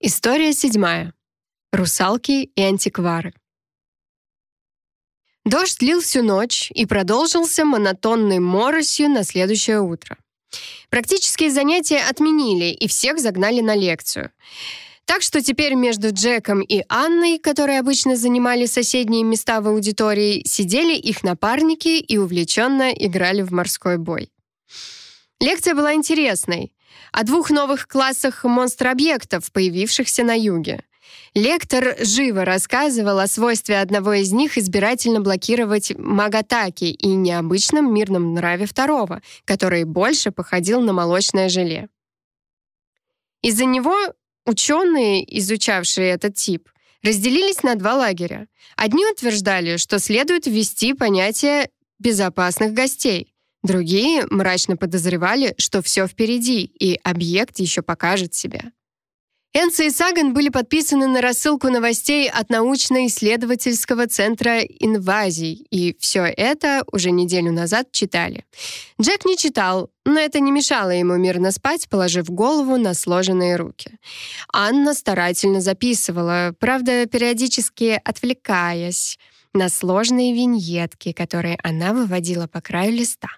История седьмая. Русалки и антиквары. Дождь лил всю ночь и продолжился монотонной моросью на следующее утро. Практические занятия отменили и всех загнали на лекцию. Так что теперь между Джеком и Анной, которые обычно занимали соседние места в аудитории, сидели их напарники и увлеченно играли в морской бой. Лекция была интересной о двух новых классах монстр-объектов, появившихся на юге. Лектор живо рассказывал о свойстве одного из них избирательно блокировать магатаки и необычном мирном нраве второго, который больше походил на молочное желе. Из-за него ученые, изучавшие этот тип, разделились на два лагеря. Одни утверждали, что следует ввести понятие безопасных гостей, Другие мрачно подозревали, что все впереди, и объект еще покажет себя. Энси и Саган были подписаны на рассылку новостей от научно-исследовательского центра инвазий, и все это уже неделю назад читали. Джек не читал, но это не мешало ему мирно спать, положив голову на сложенные руки. Анна старательно записывала, правда, периодически отвлекаясь на сложные виньетки, которые она выводила по краю листа.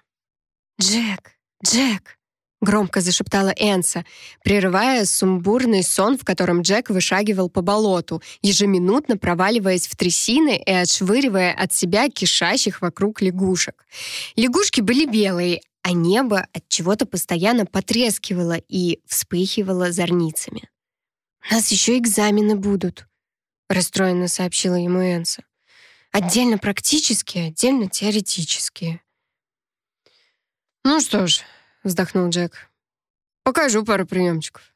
«Джек! Джек!» — громко зашептала Энса, прерывая сумбурный сон, в котором Джек вышагивал по болоту, ежеминутно проваливаясь в трясины и отшвыривая от себя кишащих вокруг лягушек. Лягушки были белые, а небо от чего-то постоянно потрескивало и вспыхивало зорницами. «У нас еще экзамены будут», — расстроенно сообщила ему Энса. «Отдельно практические, отдельно теоретические». «Ну что ж», — вздохнул Джек, — «покажу пару приемчиков».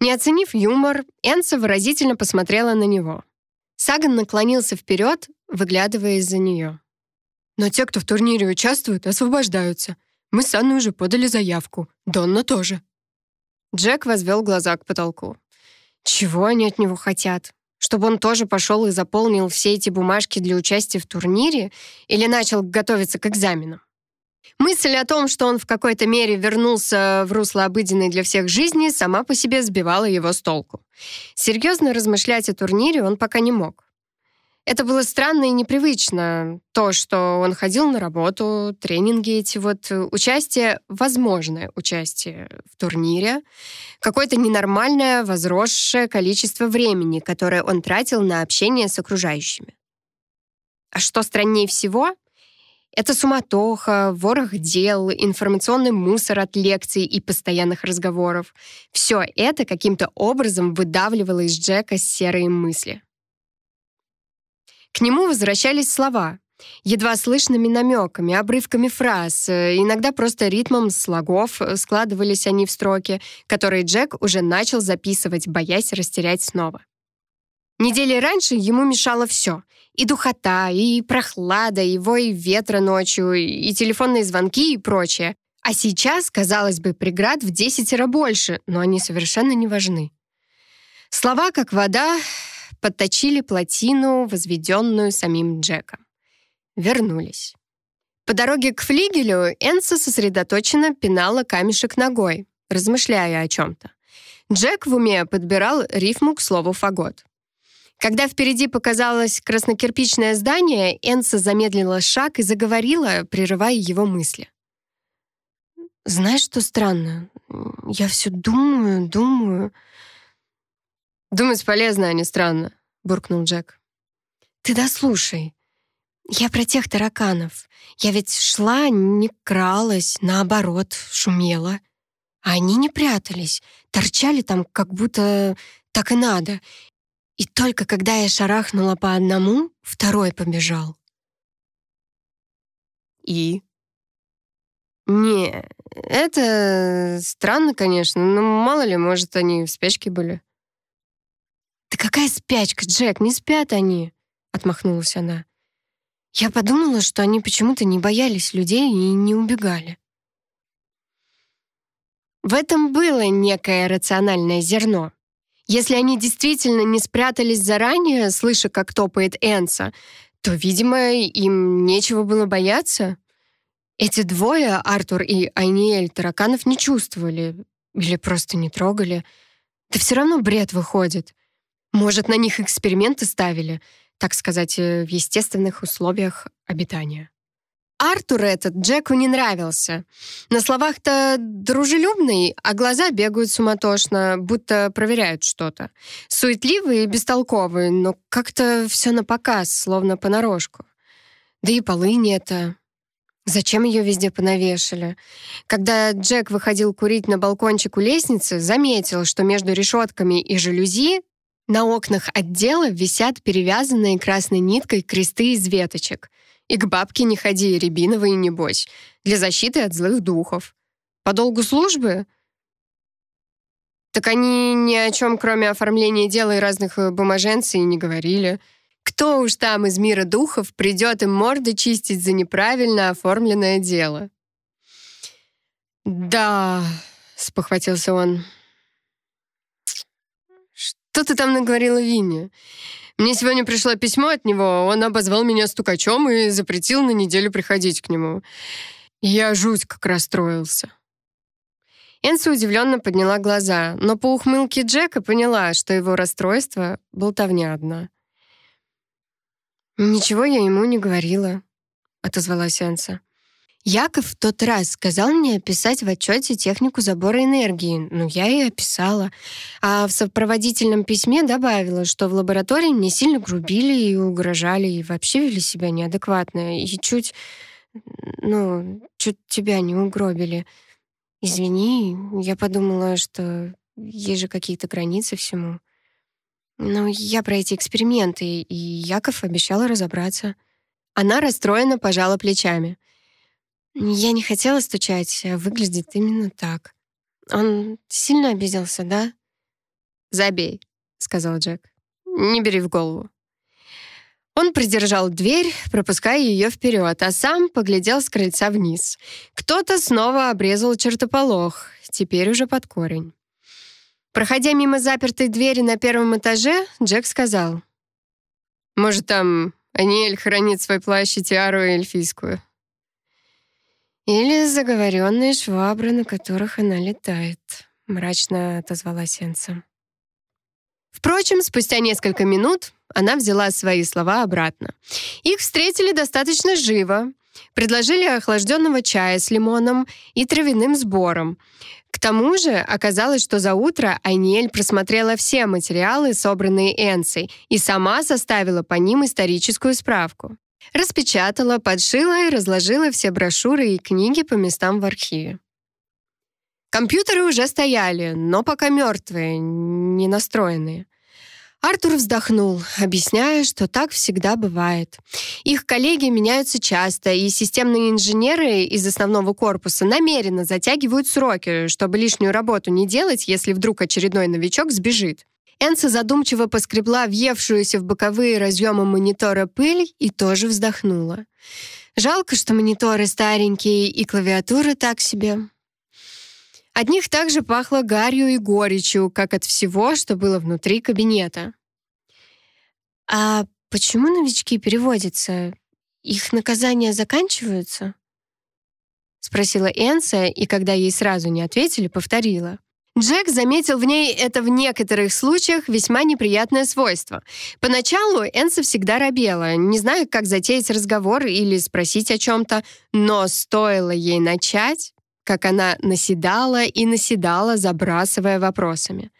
Не оценив юмор, Энса выразительно посмотрела на него. Саган наклонился вперед, выглядывая из-за нее. «Но те, кто в турнире участвуют, освобождаются. Мы с Анной уже подали заявку. Донна тоже». Джек возвел глаза к потолку. Чего они от него хотят? Чтобы он тоже пошел и заполнил все эти бумажки для участия в турнире или начал готовиться к экзаменам? Мысль о том, что он в какой-то мере вернулся в русло обыденной для всех жизни, сама по себе сбивала его с толку. Серьезно размышлять о турнире он пока не мог. Это было странно и непривычно. То, что он ходил на работу, тренинги эти вот, участие, возможное участие в турнире, какое-то ненормальное возросшее количество времени, которое он тратил на общение с окружающими. А что страннее всего, это суматоха, ворох дел, информационный мусор от лекций и постоянных разговоров. Все это каким-то образом выдавливало из Джека серые мысли. К нему возвращались слова, едва слышными намеками, обрывками фраз, иногда просто ритмом слогов складывались они в строки, которые Джек уже начал записывать, боясь растерять снова. Недели раньше ему мешало все. И духота, и прохлада, и вой ветра ночью, и телефонные звонки и прочее. А сейчас, казалось бы, преград в десятеро больше, но они совершенно не важны. Слова, как вода, подточили плотину, возведенную самим Джеком. Вернулись. По дороге к флигелю Энса сосредоточенно пинала камешек ногой, размышляя о чем-то. Джек в уме подбирал рифму к слову «фагот». Когда впереди показалось краснокирпичное здание, Энса замедлила шаг и заговорила, прерывая его мысли. «Знаешь, что странно? Я все думаю, думаю...» «Думать полезно, а не странно», — буркнул Джек. «Ты дослушай. Я про тех тараканов. Я ведь шла, не кралась, наоборот, шумела. А они не прятались, торчали там, как будто так и надо. И только когда я шарахнула по одному, второй побежал. И? Не, это странно, конечно, но мало ли, может, они в спячке были. «Да какая спячка, Джек, не спят они!» — отмахнулась она. «Я подумала, что они почему-то не боялись людей и не убегали». В этом было некое рациональное зерно. Если они действительно не спрятались заранее, слыша, как топает Энса, то, видимо, им нечего было бояться. Эти двое, Артур и Айниэль, тараканов не чувствовали или просто не трогали. Да все равно бред выходит. Может, на них эксперименты ставили, так сказать, э, в естественных условиях обитания. Артур этот Джеку не нравился. На словах-то дружелюбный, а глаза бегают суматошно, будто проверяют что-то. Суетливый и бестолковый, но как-то все на показ, словно понарошку. Да и полынь это. Зачем ее везде понавешали? Когда Джек выходил курить на балкончик у лестницы, заметил, что между решетками и жалюзи на окнах отдела висят перевязанные красной ниткой кресты из веточек. И к бабке не ходи, рябиновые небось, для защиты от злых духов. По долгу службы? Так они ни о чем, кроме оформления дела и разных э, бумаженций, не говорили. Кто уж там из мира духов придет им морды чистить за неправильно оформленное дело? «Да», — спохватился он. «Что ты там наговорила Винни? Мне сегодня пришло письмо от него, он обозвал меня стукачом и запретил на неделю приходить к нему. Я жуть как расстроился». Энса удивленно подняла глаза, но по ухмылке Джека поняла, что его расстройство — болтовня одна — «Ничего я ему не говорила», — отозвалась Энса. Яков в тот раз сказал мне описать в отчете технику забора энергии. Ну, я и описала. А в сопроводительном письме добавила, что в лаборатории мне сильно грубили и угрожали, и вообще вели себя неадекватно. И чуть, ну, чуть тебя не угробили. Извини, я подумала, что есть же какие-то границы всему. Ну, я про эти эксперименты, и Яков обещал разобраться. Она расстроенно пожала плечами. Я не хотела стучать, а выглядит именно так. Он сильно обиделся, да? «Забей», — сказал Джек. «Не бери в голову». Он придержал дверь, пропуская ее вперед, а сам поглядел с крыльца вниз. Кто-то снова обрезал чертополох, теперь уже под корень. Проходя мимо запертой двери на первом этаже, Джек сказал. «Может, там Аниэль хранит свой плащ и тиару эльфийскую?» «Или заговоренные швабры, на которых она летает», — мрачно отозвалась Энса. Впрочем, спустя несколько минут она взяла свои слова обратно. Их встретили достаточно живо. Предложили охлажденного чая с лимоном и травяным сбором. К тому же оказалось, что за утро Айниэль просмотрела все материалы, собранные Энсой, и сама составила по ним историческую справку. Распечатала, подшила и разложила все брошюры и книги по местам в архиве. Компьютеры уже стояли, но пока мертвые, не настроенные. Артур вздохнул, объясняя, что так всегда бывает. Их коллеги меняются часто, и системные инженеры из основного корпуса намеренно затягивают сроки, чтобы лишнюю работу не делать, если вдруг очередной новичок сбежит. Энса задумчиво поскребла въевшуюся в боковые разъемы монитора пыль и тоже вздохнула. Жалко, что мониторы старенькие и клавиатура так себе. От них также пахло гарью и горечью, как от всего, что было внутри кабинета. «А почему новички переводятся? Их наказания заканчиваются?» Спросила Энса, и когда ей сразу не ответили, повторила. Джек заметил в ней это в некоторых случаях весьма неприятное свойство. Поначалу Энса всегда робела, не зная, как затеять разговор или спросить о чем-то, но стоило ей начать, как она наседала и наседала, забрасывая вопросами.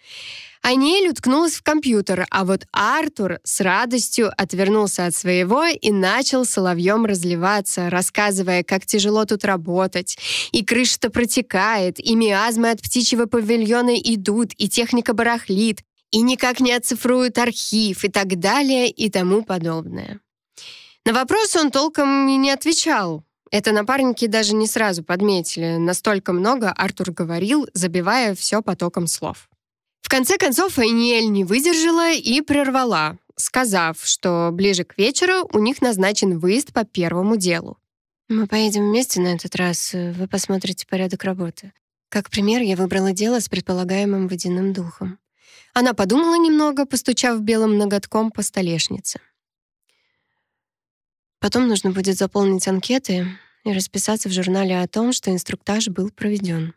Аниэль уткнулась в компьютер, а вот Артур с радостью отвернулся от своего и начал соловьем разливаться, рассказывая, как тяжело тут работать, и крыша-то протекает, и миазмы от птичьего павильона идут, и техника барахлит, и никак не оцифруют архив, и так далее, и тому подобное. На вопрос он толком и не отвечал, это напарники даже не сразу подметили. Настолько много Артур говорил, забивая все потоком слов. Конце концов, Айниэль не выдержала и прервала, сказав, что ближе к вечеру у них назначен выезд по первому делу. «Мы поедем вместе на этот раз. Вы посмотрите порядок работы. Как пример, я выбрала дело с предполагаемым водяным духом». Она подумала немного, постучав белым ноготком по столешнице. Потом нужно будет заполнить анкеты и расписаться в журнале о том, что инструктаж был проведен.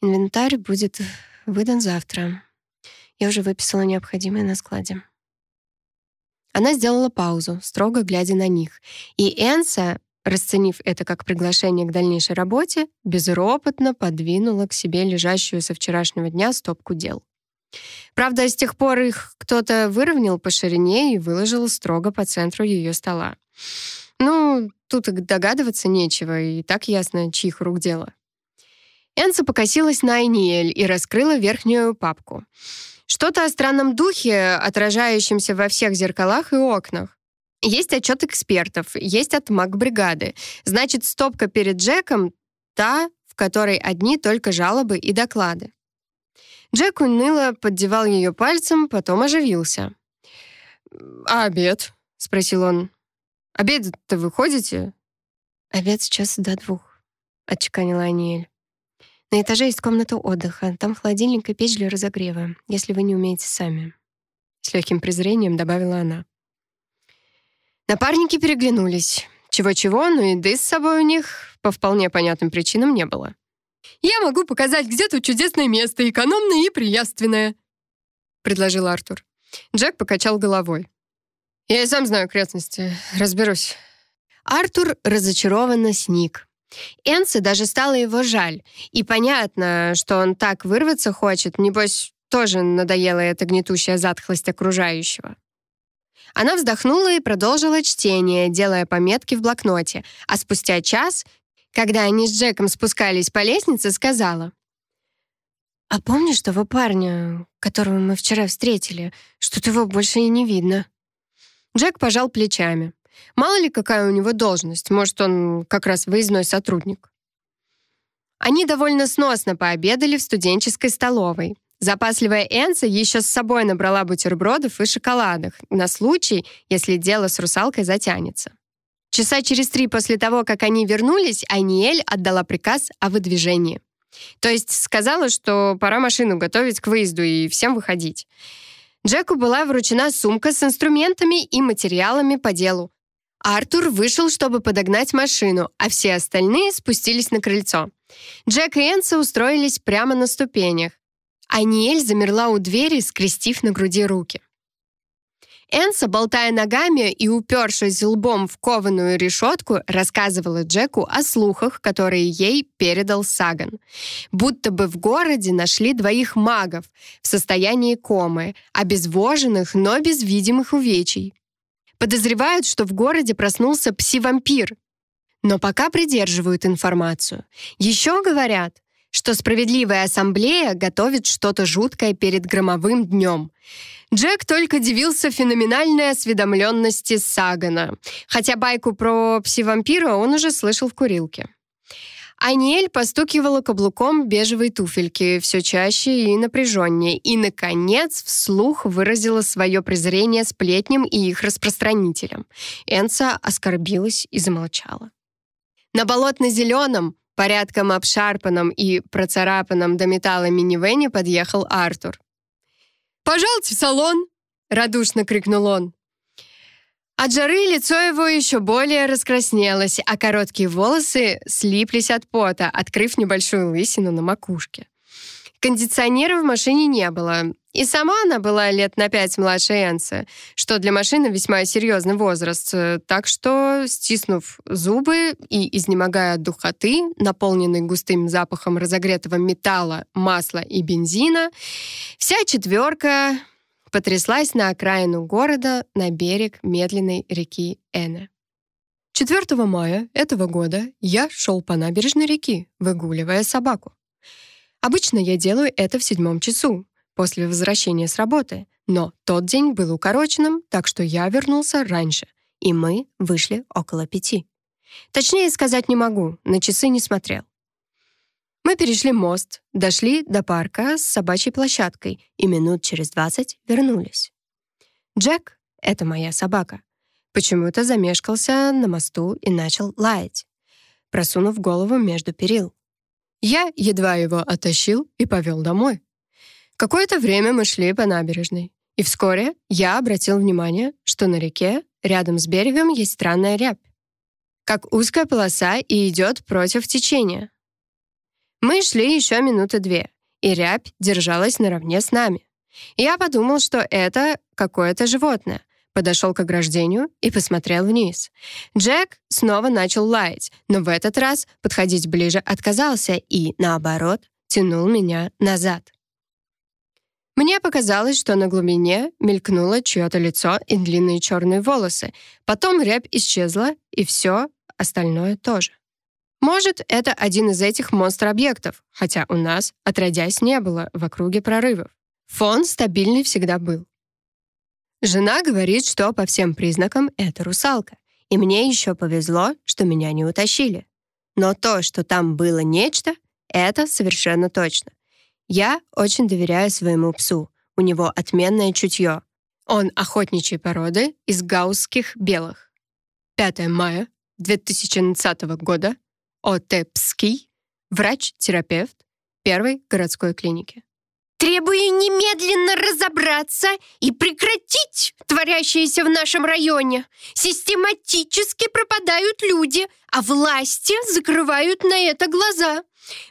Инвентарь будет выдан завтра. Я уже выписала необходимое на складе. Она сделала паузу, строго глядя на них, и Энса, расценив это как приглашение к дальнейшей работе, безропотно подвинула к себе лежащую со вчерашнего дня стопку дел. Правда, с тех пор их кто-то выровнял по ширине и выложил строго по центру ее стола. Ну, тут догадываться нечего, и так ясно, чьих рук дело. Энса покосилась на Айниэль и раскрыла верхнюю папку. Что-то о странном духе, отражающемся во всех зеркалах и окнах. Есть отчет экспертов, есть от маг-бригады. Значит, стопка перед Джеком — та, в которой одни только жалобы и доклады. Джек уныло поддевал ее пальцем, потом оживился. «А обед?» — спросил он. «Обед-то вы ходите?» «Обед сейчас до двух», — отчеканила Аниэль. «На этаже есть комната отдыха. Там холодильник и печь для разогрева, если вы не умеете сами». С легким презрением добавила она. Напарники переглянулись. Чего-чего, но еды с собой у них по вполне понятным причинам не было. «Я могу показать, где тут чудесное место, экономное и приятственное», — предложил Артур. Джек покачал головой. «Я и сам знаю окрестности. Разберусь». Артур разочарованно сник. Энце даже стало его жаль. И понятно, что он так вырваться хочет, небось, тоже надоела эта гнетущая затхлость окружающего. Она вздохнула и продолжила чтение, делая пометки в блокноте, а спустя час когда они с Джеком спускались по лестнице, сказала. «А помнишь того парня, которого мы вчера встретили? Что-то его больше и не видно». Джек пожал плечами. Мало ли, какая у него должность. Может, он как раз выездной сотрудник. Они довольно сносно пообедали в студенческой столовой. Запасливая Энса еще с собой набрала бутербродов и шоколадок на случай, если дело с русалкой затянется. Часа через три после того, как они вернулись, Айниэль отдала приказ о выдвижении. То есть сказала, что пора машину готовить к выезду и всем выходить. Джеку была вручена сумка с инструментами и материалами по делу. Артур вышел, чтобы подогнать машину, а все остальные спустились на крыльцо. Джек и Энса устроились прямо на ступенях. Айниэль замерла у двери, скрестив на груди руки. Энса, болтая ногами и упершись лбом в кованую решетку, рассказывала Джеку о слухах, которые ей передал Саган. Будто бы в городе нашли двоих магов в состоянии комы, обезвоженных, но без видимых увечий. Подозревают, что в городе проснулся пси-вампир, но пока придерживают информацию. Еще говорят, что справедливая ассамблея готовит что-то жуткое перед громовым днем — Джек только дивился феноменальной осведомленности Сагана, хотя байку про пси-вампира он уже слышал в курилке. Аниэль постукивала каблуком бежевой туфельки все чаще и напряженнее, и, наконец, вслух выразила свое презрение сплетням и их распространителям. Энца оскорбилась и замолчала. На болотно-зеленом, порядком обшарпанном и процарапанном до металла минивене подъехал Артур. «Пожалуйте в салон!» — радушно крикнул он. От жары лицо его еще более раскраснелось, а короткие волосы слиплись от пота, открыв небольшую лысину на макушке. Кондиционера в машине не было, и сама она была лет на пять младше Энса, что для машины весьма серьезный возраст, так что, стиснув зубы и изнемогая от духоты, наполненной густым запахом разогретого металла, масла и бензина, вся четверка потряслась на окраину города на берег медленной реки Эне. 4 мая этого года я шел по набережной реки, выгуливая собаку. Обычно я делаю это в седьмом часу, после возвращения с работы, но тот день был укороченным, так что я вернулся раньше, и мы вышли около пяти. Точнее сказать не могу, на часы не смотрел. Мы перешли мост, дошли до парка с собачьей площадкой и минут через двадцать вернулись. Джек — это моя собака. Почему-то замешкался на мосту и начал лаять, просунув голову между перил. Я едва его оттащил и повел домой. Какое-то время мы шли по набережной, и вскоре я обратил внимание, что на реке рядом с берегом есть странная рябь, как узкая полоса и идет против течения. Мы шли еще минуты две, и рябь держалась наравне с нами. Я подумал, что это какое-то животное. Подошел к ограждению и посмотрел вниз. Джек снова начал лаять, но в этот раз подходить ближе отказался и, наоборот, тянул меня назад. Мне показалось, что на глубине мелькнуло чье-то лицо и длинные черные волосы. Потом рябь исчезла, и все остальное тоже. Может, это один из этих монстр-объектов, хотя у нас, отродясь, не было в округе прорывов. Фон стабильный всегда был. Жена говорит, что по всем признакам это русалка. И мне еще повезло, что меня не утащили. Но то, что там было нечто, это совершенно точно. Я очень доверяю своему псу. У него отменное чутье. Он охотничьей породы из гаусских белых. 5 мая 2020 года. О.Т. Пский, врач-терапевт первой городской клиники. Требую немедленно разобраться и прекратить творящееся в нашем районе. Систематически пропадают люди, а власти закрывают на это глаза.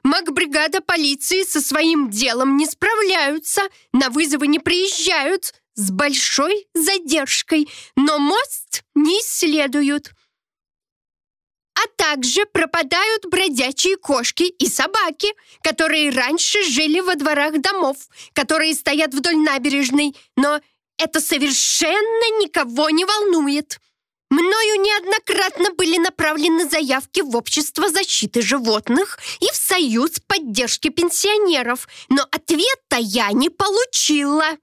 Магбригада полиции со своим делом не справляются, на вызовы не приезжают, с большой задержкой, но мост не исследуют а также пропадают бродячие кошки и собаки, которые раньше жили во дворах домов, которые стоят вдоль набережной, но это совершенно никого не волнует. Мною неоднократно были направлены заявки в Общество защиты животных и в Союз поддержки пенсионеров, но ответа я не получила.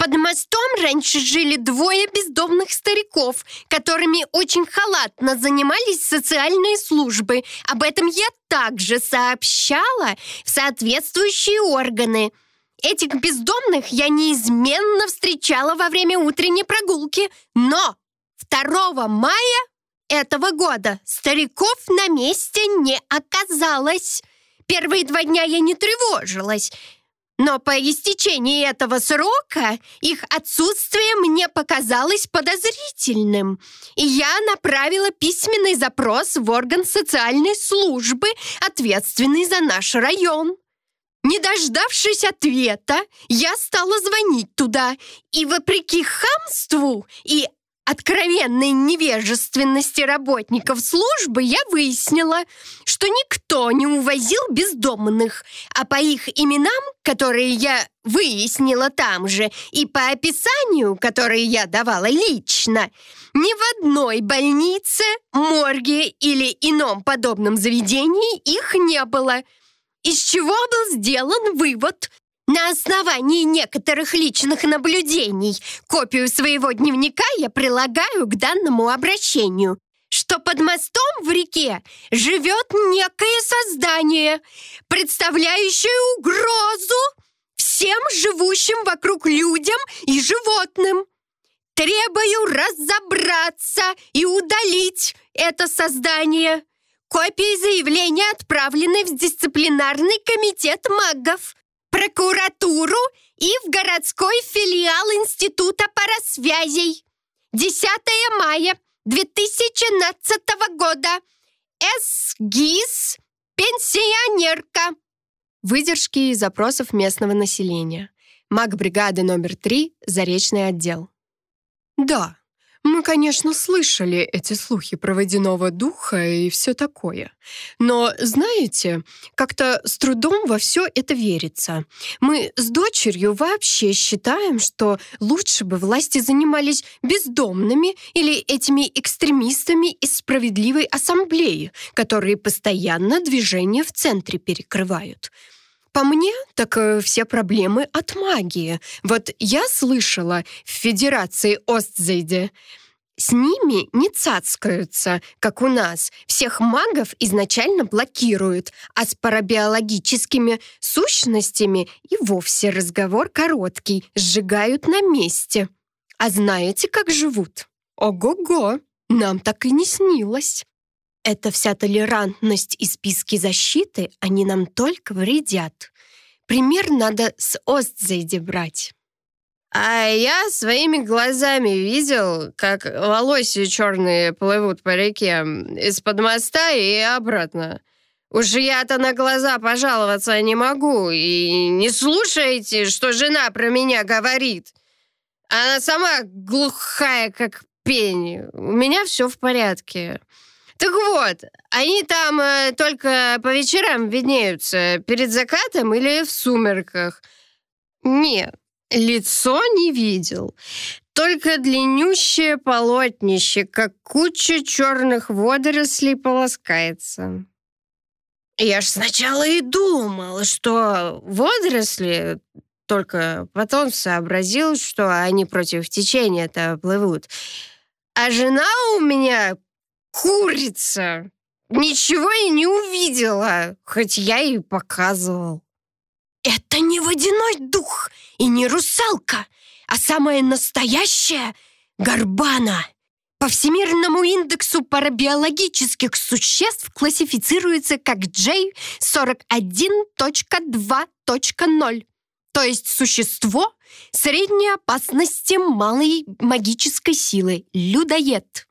Под мостом раньше жили двое бездомных стариков, которыми очень халатно занимались социальные службы. Об этом я также сообщала в соответствующие органы. Этих бездомных я неизменно встречала во время утренней прогулки, но 2 мая этого года стариков на месте не оказалось. Первые два дня я не тревожилась. Но по истечении этого срока их отсутствие мне показалось подозрительным, и я направила письменный запрос в орган социальной службы, ответственный за наш район. Не дождавшись ответа, я стала звонить туда, и вопреки хамству и откровенной невежественности работников службы я выяснила, что никто не увозил бездомных, а по их именам, которые я выяснила там же, и по описанию, которое я давала лично, ни в одной больнице, морге или ином подобном заведении их не было. Из чего был сделан вывод, на основании некоторых личных наблюдений копию своего дневника я прилагаю к данному обращению, что под мостом в реке живет некое создание, представляющее угрозу всем живущим вокруг людям и животным. Требую разобраться и удалить это создание. Копии заявления отправлены в дисциплинарный комитет магов прокуратуру и в городской филиал Института парасвязей. 10 мая 2012 года. СГИС «Пенсионерка». Выдержки из запросов местного населения. Маг бригады номер 3, Заречный отдел. Да, мы, конечно, слышали эти слухи про водяного духа и все такое. Но, знаете, как-то с трудом во все это верится. Мы с дочерью вообще считаем, что лучше бы власти занимались бездомными или этими экстремистами из справедливой ассамблеи, которые постоянно движение в центре перекрывают. По мне, так э, все проблемы от магии. Вот я слышала в Федерации Остзейде, с ними не цацкаются, как у нас. Всех магов изначально блокируют, а с парабиологическими сущностями и вовсе разговор короткий, сжигают на месте. А знаете, как живут? Ого-го, нам так и не снилось. Эта вся толерантность и списки защиты, они нам только вредят. Пример надо с Остзейде брать. А я своими глазами видел, как волосы черные плывут по реке из-под моста и обратно. Уж я-то на глаза пожаловаться не могу. И не слушайте, что жена про меня говорит. Она сама глухая, как пень. У меня все в порядке. Так вот, они там э, только по вечерам виднеются, перед закатом или в сумерках. Нет, лицо не видел. Только длиннющее полотнище, как куча черных водорослей, полоскается. Я ж сначала и думал, что водоросли, только потом сообразил, что они против течения-то плывут. А жена у меня курица. Ничего и не увидела, хоть я и показывал. Это не водяной дух и не русалка, а самая настоящая горбана. По Всемирному индексу парабиологических существ классифицируется как J41.2.0, то есть существо средней опасности малой магической силы, людоед.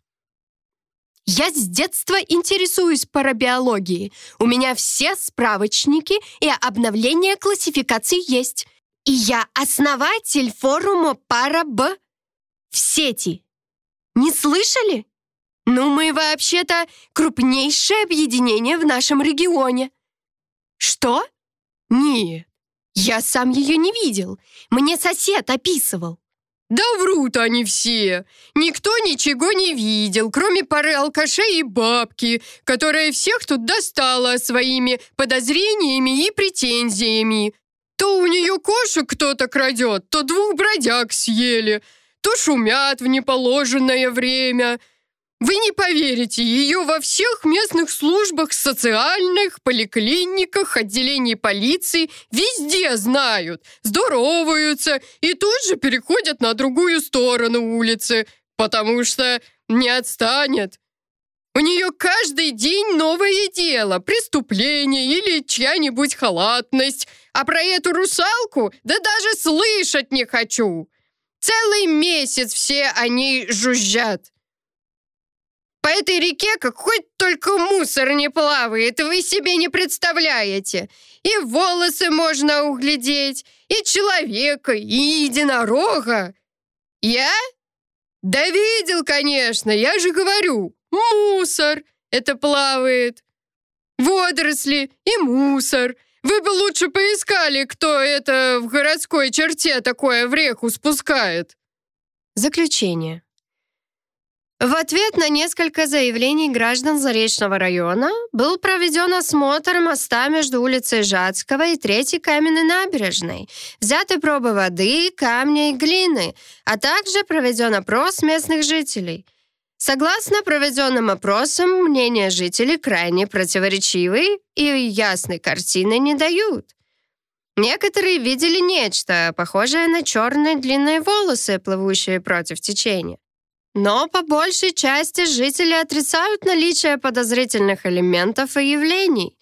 Я с детства интересуюсь парабиологией. У меня все справочники и обновления классификаций есть. И я основатель форума Параб в сети. Не слышали? Ну, мы вообще-то крупнейшее объединение в нашем регионе. Что? Нет, я сам ее не видел. Мне сосед описывал. Да врут они все. Никто ничего не видел, кроме пары алкашей и бабки, которая всех тут достала своими подозрениями и претензиями. То у нее кошек кто-то крадет, то двух бродяг съели, то шумят в неположенное время. Вы не поверите, ее во всех местных службах, социальных, поликлиниках, отделении полиции везде знают, здороваются и тут же переходят на другую сторону улицы, потому что не отстанет. У нее каждый день новое дело, преступление или чья-нибудь халатность. А про эту русалку да даже слышать не хочу. Целый месяц все они жужжат. По этой реке как хоть только мусор не плавает, вы себе не представляете. И волосы можно углядеть, и человека, и единорога. Я? Да видел, конечно, я же говорю. Мусор это плавает. Водоросли и мусор. Вы бы лучше поискали, кто это в городской черте такое в реку спускает. Заключение. В ответ на несколько заявлений граждан Заречного района был проведен осмотр моста между улицей Жацкого и Третьей каменной набережной, взяты пробы воды, камня и глины, а также проведен опрос местных жителей. Согласно проведенным опросам, мнения жителей крайне противоречивые и ясной картины не дают. Некоторые видели нечто, похожее на черные длинные волосы, плывущие против течения. Но по большей части жители отрицают наличие подозрительных элементов и явлений.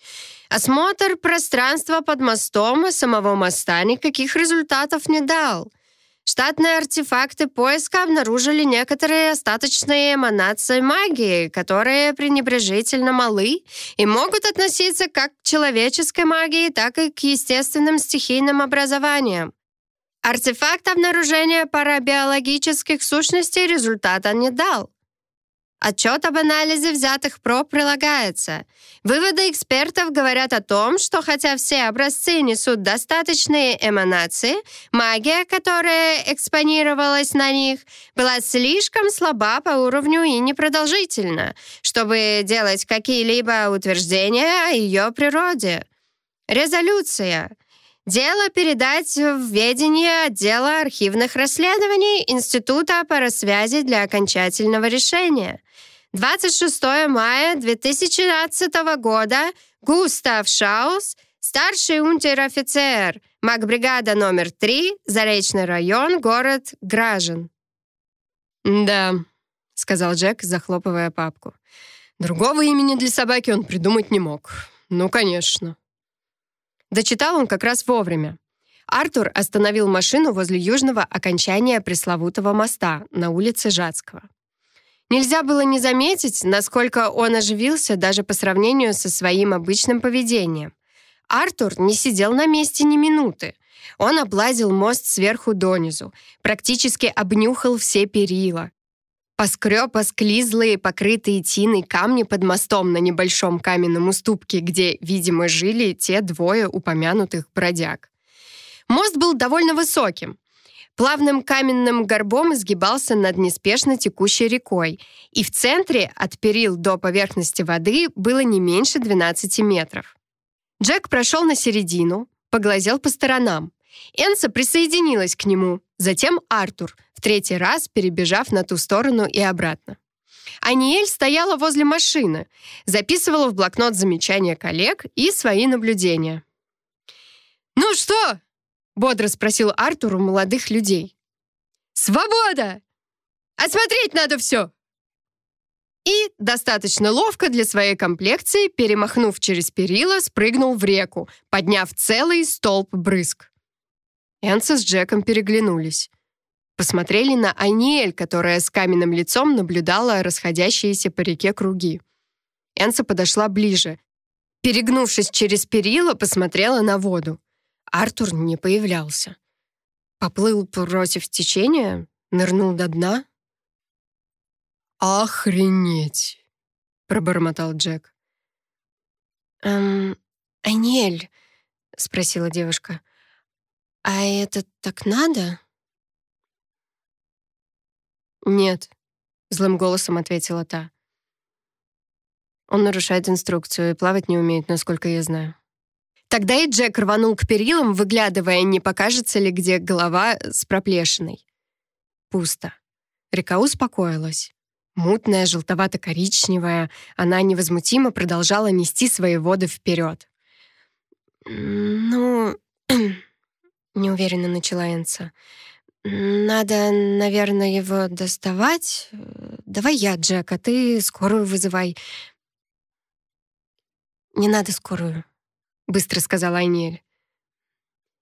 Осмотр пространства под мостом и самого моста никаких результатов не дал. Штатные артефакты поиска обнаружили некоторые остаточные эманации магии, которые пренебрежительно малы и могут относиться как к человеческой магии, так и к естественным стихийным образованиям. Артефакт обнаружения парабиологических сущностей результата не дал. Отчет об анализе взятых проб прилагается. Выводы экспертов говорят о том, что хотя все образцы несут достаточные эманации, магия, которая экспонировалась на них, была слишком слаба по уровню и непродолжительна, чтобы делать какие-либо утверждения о ее природе. Резолюция — Дело передать в ведение отдела архивных расследований Института парасвязи для окончательного решения. 26 мая 2012 года Густав Шаус, старший унтер-офицер, магбригада номер 3, Заречный район, город Гражен. «Да», — сказал Джек, захлопывая папку. «Другого имени для собаки он придумать не мог. Ну, конечно». Дочитал он как раз вовремя. Артур остановил машину возле южного окончания пресловутого моста на улице Жацкого. Нельзя было не заметить, насколько он оживился даже по сравнению со своим обычным поведением. Артур не сидел на месте ни минуты. Он облазил мост сверху донизу, практически обнюхал все перила. Поскреб осклизлые, покрытые тиной камни под мостом на небольшом каменном уступке, где, видимо, жили те двое упомянутых бродяг. Мост был довольно высоким. Плавным каменным горбом изгибался над неспешно текущей рекой, и в центре от перил до поверхности воды было не меньше 12 метров. Джек прошел на середину, поглазел по сторонам. Энса присоединилась к нему, затем Артур, в третий раз перебежав на ту сторону и обратно. Аниэль стояла возле машины, записывала в блокнот замечания коллег и свои наблюдения. «Ну что?» — бодро спросил Артур у молодых людей. «Свобода! Осмотреть надо все!» и, достаточно ловко для своей комплекции, перемахнув через перила, спрыгнул в реку, подняв целый столб брызг. Энса с Джеком переглянулись. Посмотрели на Аниэль, которая с каменным лицом наблюдала расходящиеся по реке круги. Энса подошла ближе. Перегнувшись через перила, посмотрела на воду. Артур не появлялся. Поплыл против течения, нырнул до дна — «Охренеть!» — пробормотал Джек. «Эм, Анель», — спросила девушка, — «а это так надо?» «Нет», — злым голосом ответила та. «Он нарушает инструкцию и плавать не умеет, насколько я знаю». Тогда и Джек рванул к перилам, выглядывая, не покажется ли где голова с проплешиной. Пусто. Река успокоилась. Мутная, желтовато-коричневая, она невозмутимо продолжала нести свои воды вперед. «Ну...» — неуверенно начала Энса. «Надо, наверное, его доставать. Давай я, Джек, а ты скорую вызывай». «Не надо скорую», — быстро сказала Айнель.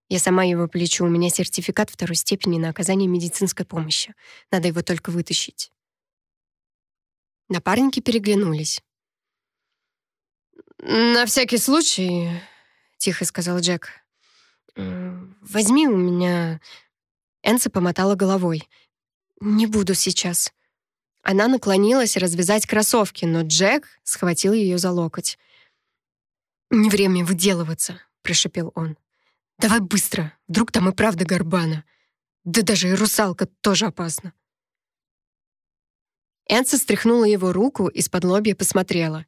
«Я сама его плечу. У меня сертификат второй степени на оказание медицинской помощи. Надо его только вытащить». Напарники переглянулись. «На всякий случай», — тихо сказал Джек, «возьми у меня...» Энса помотала головой. «Не буду сейчас». Она наклонилась развязать кроссовки, но Джек схватил ее за локоть. «Не время выделываться», — прошепел он. «Давай быстро, вдруг там и правда горбана. Да даже и русалка тоже опасна». Энса стряхнула его руку, из-под лобья посмотрела.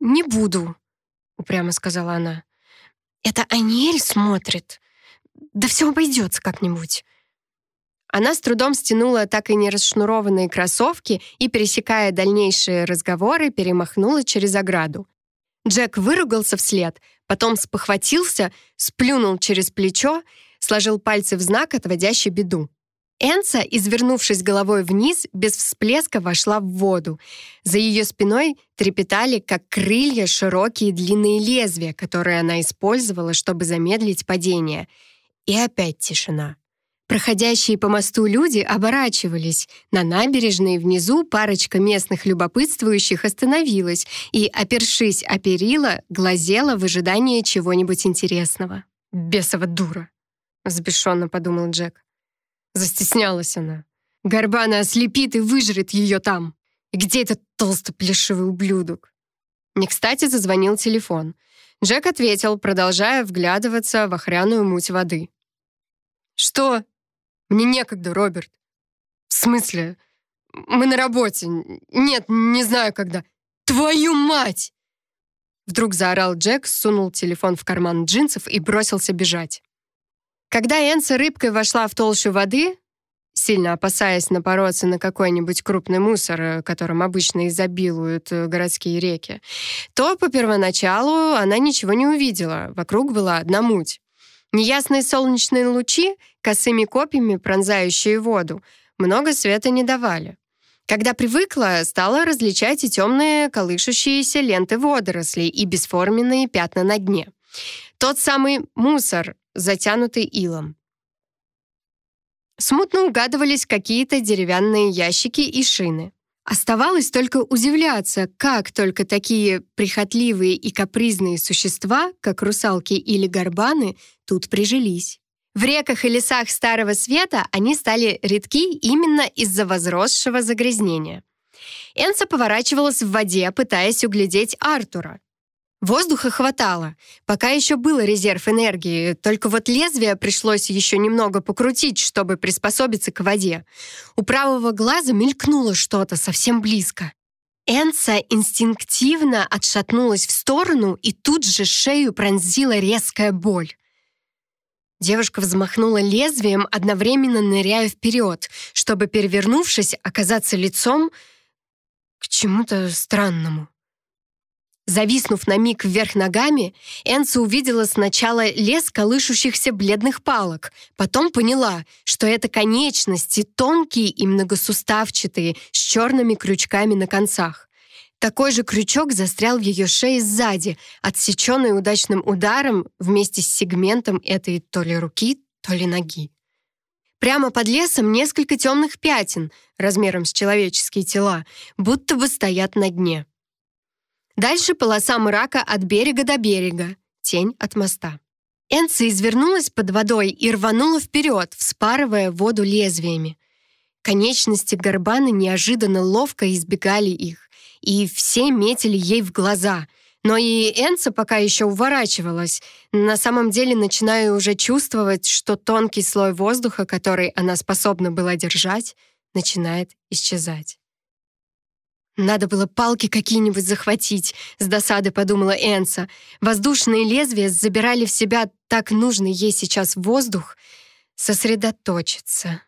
«Не буду», — упрямо сказала она. «Это Аниэль смотрит. Да все обойдется как-нибудь». Она с трудом стянула так и не расшнурованные кроссовки и, пересекая дальнейшие разговоры, перемахнула через ограду. Джек выругался вслед, потом спохватился, сплюнул через плечо, сложил пальцы в знак, отводящий беду. Энса, извернувшись головой вниз, без всплеска вошла в воду. За ее спиной трепетали, как крылья, широкие длинные лезвия, которые она использовала, чтобы замедлить падение. И опять тишина. Проходящие по мосту люди оборачивались. На набережной внизу парочка местных любопытствующих остановилась и, опершись о перила, глазела в ожидании чего-нибудь интересного. «Бесова дура!» — взбешенно подумал Джек. Застеснялась она. Горбана ослепит и выжрет ее там. И где этот толстый плешивый ублюдок? Не кстати зазвонил телефон. Джек ответил, продолжая вглядываться в охряную муть воды. «Что? Мне некогда, Роберт». «В смысле? Мы на работе. Нет, не знаю когда. Твою мать!» Вдруг заорал Джек, сунул телефон в карман джинсов и бросился бежать. Когда Энса рыбкой вошла в толщу воды, сильно опасаясь напороться на какой-нибудь крупный мусор, э, которым обычно изобилуют э, городские реки, то по первоначалу она ничего не увидела, вокруг была одна муть. Неясные солнечные лучи, косыми копьями пронзающие воду, много света не давали. Когда привыкла, стала различать и темные колышущиеся ленты водорослей, и бесформенные пятна на дне. Тот самый мусор, затянутый илом. Смутно угадывались какие-то деревянные ящики и шины. Оставалось только удивляться, как только такие прихотливые и капризные существа, как русалки или горбаны, тут прижились. В реках и лесах Старого Света они стали редки именно из-за возросшего загрязнения. Энса поворачивалась в воде, пытаясь углядеть Артура. Воздуха хватало, пока еще был резерв энергии, только вот лезвие пришлось еще немного покрутить, чтобы приспособиться к воде. У правого глаза мелькнуло что-то совсем близко. Энса инстинктивно отшатнулась в сторону, и тут же шею пронзила резкая боль. Девушка взмахнула лезвием, одновременно ныряя вперед, чтобы, перевернувшись, оказаться лицом к чему-то странному. Зависнув на миг вверх ногами, Энса увидела сначала лес колышущихся бледных палок, потом поняла, что это конечности тонкие и многосуставчатые, с черными крючками на концах. Такой же крючок застрял в ее шее сзади, отсеченный удачным ударом вместе с сегментом этой то ли руки, то ли ноги. Прямо под лесом несколько темных пятен, размером с человеческие тела, будто бы стоят на дне. Дальше полоса мрака от берега до берега, тень от моста. Энца извернулась под водой и рванула вперед, вспарывая воду лезвиями. Конечности горбаны неожиданно ловко избегали их, и все метили ей в глаза. Но и Энца пока еще уворачивалась, на самом деле начиная уже чувствовать, что тонкий слой воздуха, который она способна была держать, начинает исчезать. «Надо было палки какие-нибудь захватить», — с досады подумала Энса. Воздушные лезвия забирали в себя так нужный ей сейчас воздух. Сосредоточиться.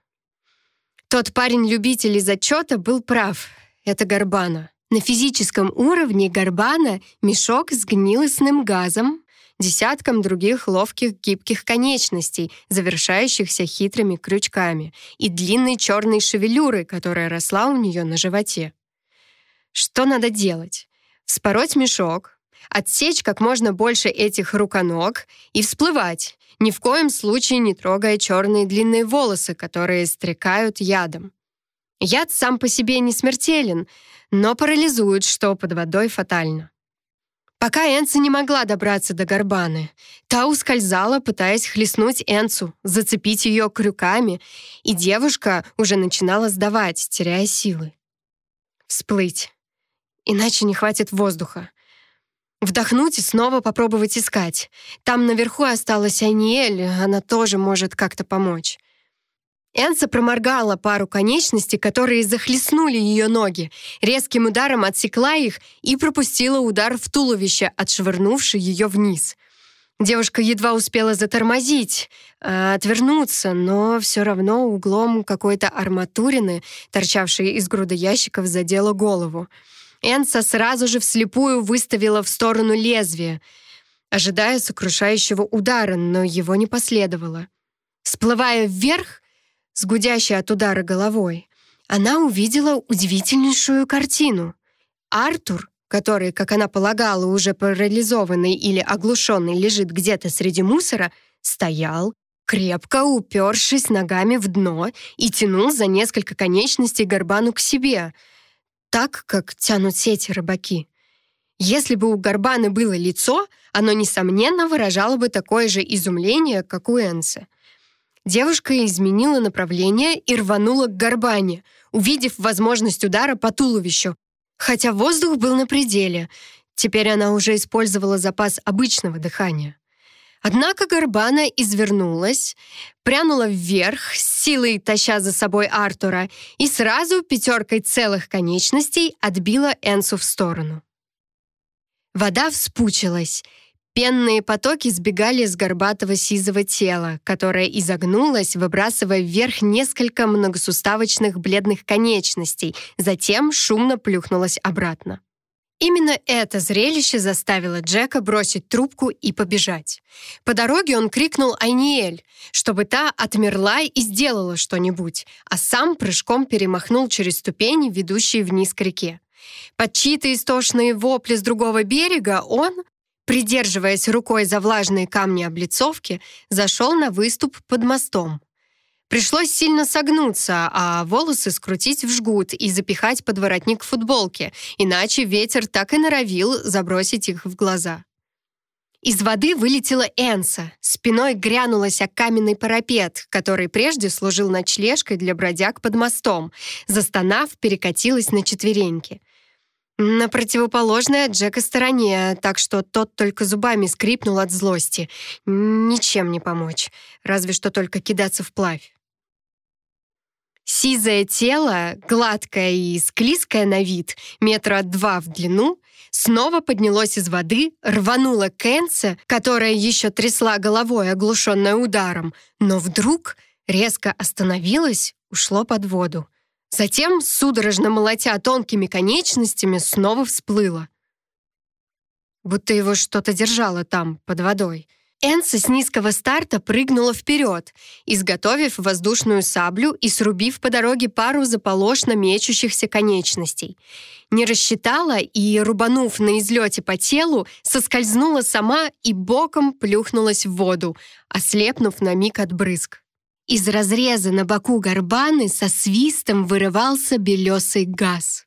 Тот парень-любитель из отчета был прав. Это Горбана. На физическом уровне Горбана — мешок с гнилостным газом, десятком других ловких гибких конечностей, завершающихся хитрыми крючками, и длинной черной шевелюрой, которая росла у нее на животе. Что надо делать? Вспороть мешок, отсечь как можно больше этих руконог и всплывать, ни в коем случае не трогая черные длинные волосы, которые стрекают ядом. Яд сам по себе не смертелен, но парализует, что под водой фатально. Пока Энса не могла добраться до Горбаны, та ускользала, пытаясь хлестнуть Энцу, зацепить ее крюками, и девушка уже начинала сдавать, теряя силы. Всплыть иначе не хватит воздуха. Вдохнуть и снова попробовать искать. Там наверху осталась Аниэль, она тоже может как-то помочь. Энса проморгала пару конечностей, которые захлестнули ее ноги, резким ударом отсекла их и пропустила удар в туловище, отшвырнувший ее вниз. Девушка едва успела затормозить, а, отвернуться, но все равно углом какой-то арматурины, торчавшей из груда ящиков, задела голову. Энса сразу же вслепую выставила в сторону лезвия, ожидая сокрушающего удара, но его не последовало. Всплывая вверх, с гудящей от удара головой, она увидела удивительнейшую картину. Артур, который, как она полагала, уже парализованный или оглушенный лежит где-то среди мусора, стоял, крепко упершись ногами в дно и тянул за несколько конечностей горбану к себе — так, как тянут сети рыбаки. Если бы у Горбаны было лицо, оно, несомненно, выражало бы такое же изумление, как у Энсы. Девушка изменила направление и рванула к Горбане, увидев возможность удара по туловищу. Хотя воздух был на пределе, теперь она уже использовала запас обычного дыхания. Однако Горбана извернулась, прянула вверх, силой таща за собой Артура, и сразу пятеркой целых конечностей отбила Энсу в сторону. Вода вспучилась. Пенные потоки сбегали с горбатого сизого тела, которое изогнулось, выбрасывая вверх несколько многосуставочных бледных конечностей, затем шумно плюхнулось обратно. Именно это зрелище заставило Джека бросить трубку и побежать. По дороге он крикнул Айниэль, чтобы та отмерла и сделала что-нибудь, а сам прыжком перемахнул через ступени, ведущие вниз к реке. Под чьи-то истошные вопли с другого берега он, придерживаясь рукой за влажные камни облицовки, зашел на выступ под мостом. Пришлось сильно согнуться, а волосы скрутить в жгут и запихать под воротник футболки, иначе ветер так и норовил забросить их в глаза. Из воды вылетела Энса, спиной грянулась о каменный парапет, который прежде служил ночлежкой для бродяг под мостом. Застонав, перекатилась на четвереньки. На противоположной от Джека стороне, так что тот только зубами скрипнул от злости. Ничем не помочь, разве что только кидаться вплавь. Сизое тело, гладкое и склизкое на вид, метра два в длину, снова поднялось из воды, рвануло Кэнса, которая еще трясла головой, оглушенная ударом, но вдруг резко остановилась, ушло под воду. Затем, судорожно молотя тонкими конечностями, снова всплыло. Будто его что-то держало там, под водой — Энса с низкого старта прыгнула вперед, изготовив воздушную саблю и срубив по дороге пару заполошно мечущихся конечностей. Не рассчитала и, рубанув на излете по телу, соскользнула сама и боком плюхнулась в воду, ослепнув на миг от брызг. Из разреза на боку горбаны со свистом вырывался белесый газ.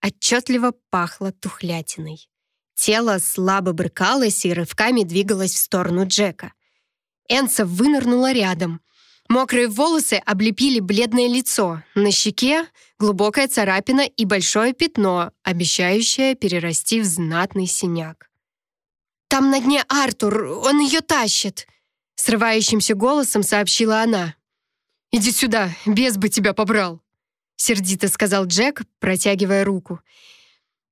Отчетливо пахло тухлятиной. Тело слабо брыкалось и рывками двигалось в сторону Джека. Энса вынырнула рядом. Мокрые волосы облепили бледное лицо. На щеке глубокая царапина и большое пятно, обещающее перерасти в знатный синяк. «Там на дне Артур, он ее тащит!» Срывающимся голосом сообщила она. «Иди сюда, без бы тебя побрал!» Сердито сказал Джек, протягивая руку.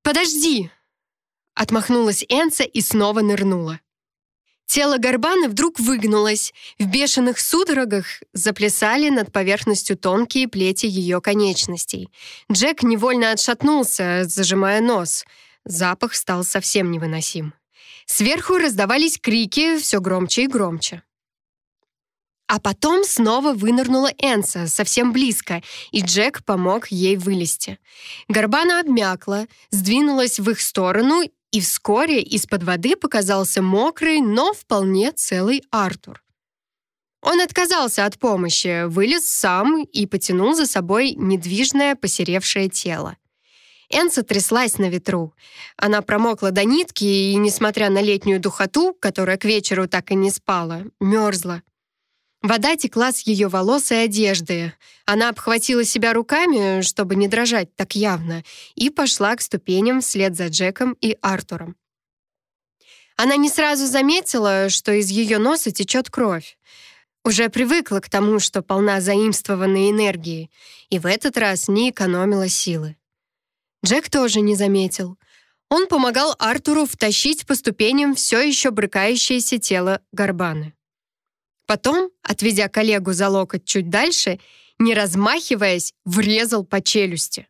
«Подожди!» Отмахнулась Энса и снова нырнула. Тело Горбаны вдруг выгнулось. В бешеных судорогах заплясали над поверхностью тонкие плети ее конечностей. Джек невольно отшатнулся, зажимая нос. Запах стал совсем невыносим. Сверху раздавались крики все громче и громче. А потом снова вынырнула Энса, совсем близко, и Джек помог ей вылезти. Горбана обмякла, сдвинулась в их сторону и вскоре из-под воды показался мокрый, но вполне целый Артур. Он отказался от помощи, вылез сам и потянул за собой недвижное посеревшее тело. Энса тряслась на ветру. Она промокла до нитки и, несмотря на летнюю духоту, которая к вечеру так и не спала, мерзла. Вода текла с ее волос и одежды. Она обхватила себя руками, чтобы не дрожать так явно, и пошла к ступеням вслед за Джеком и Артуром. Она не сразу заметила, что из ее носа течет кровь. Уже привыкла к тому, что полна заимствованной энергии, и в этот раз не экономила силы. Джек тоже не заметил. Он помогал Артуру втащить по ступеням все еще брыкающееся тело Горбаны. Потом, отведя коллегу за локоть чуть дальше, не размахиваясь, врезал по челюсти.